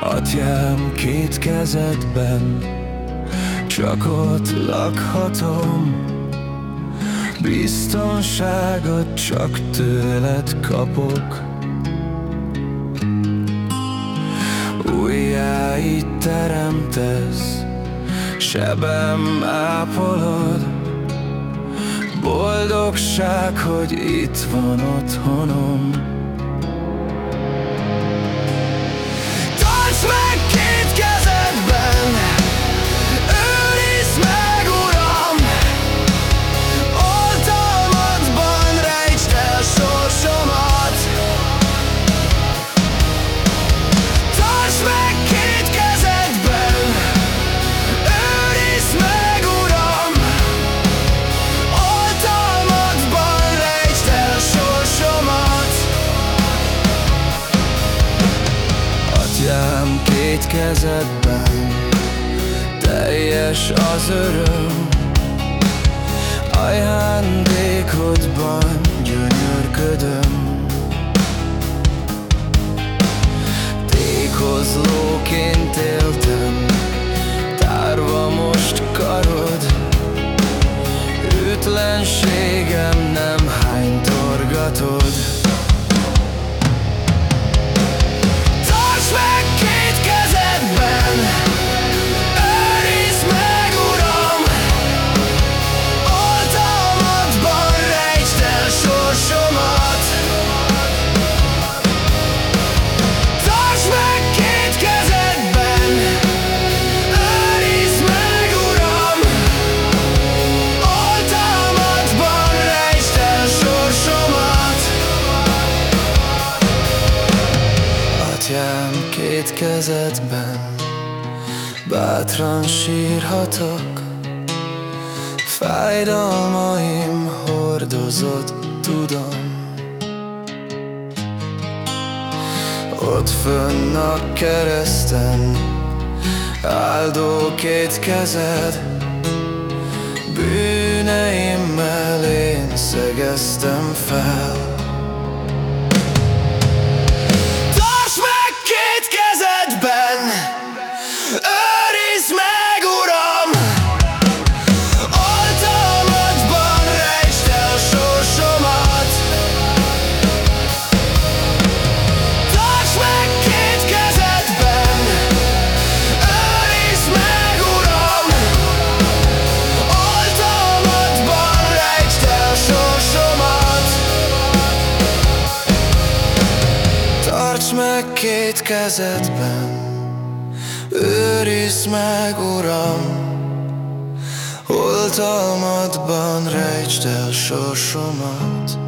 Atyám két kezedben Csak ott lakhatom. Biztonságot csak tőled kapok. Újjáit teremtesz Sebem ápolod. Boldogság, hogy itt van otthonom két kezedben Teljes az öröm. Ajándékodban gyönyörködöm. Tékozlóként éltem Tárva most karod. Ütlenségem nem hánytorgatod Atyám két kezedben Bátran sírhatok. Fájdalmaim hordozott, tudom. Ott fönn a kereszten Áldó két kezed. Bűneimmel én szegeztem fel két kezedben. Őrizd meg, Uram Oltalmadban rejtsd el sorsomat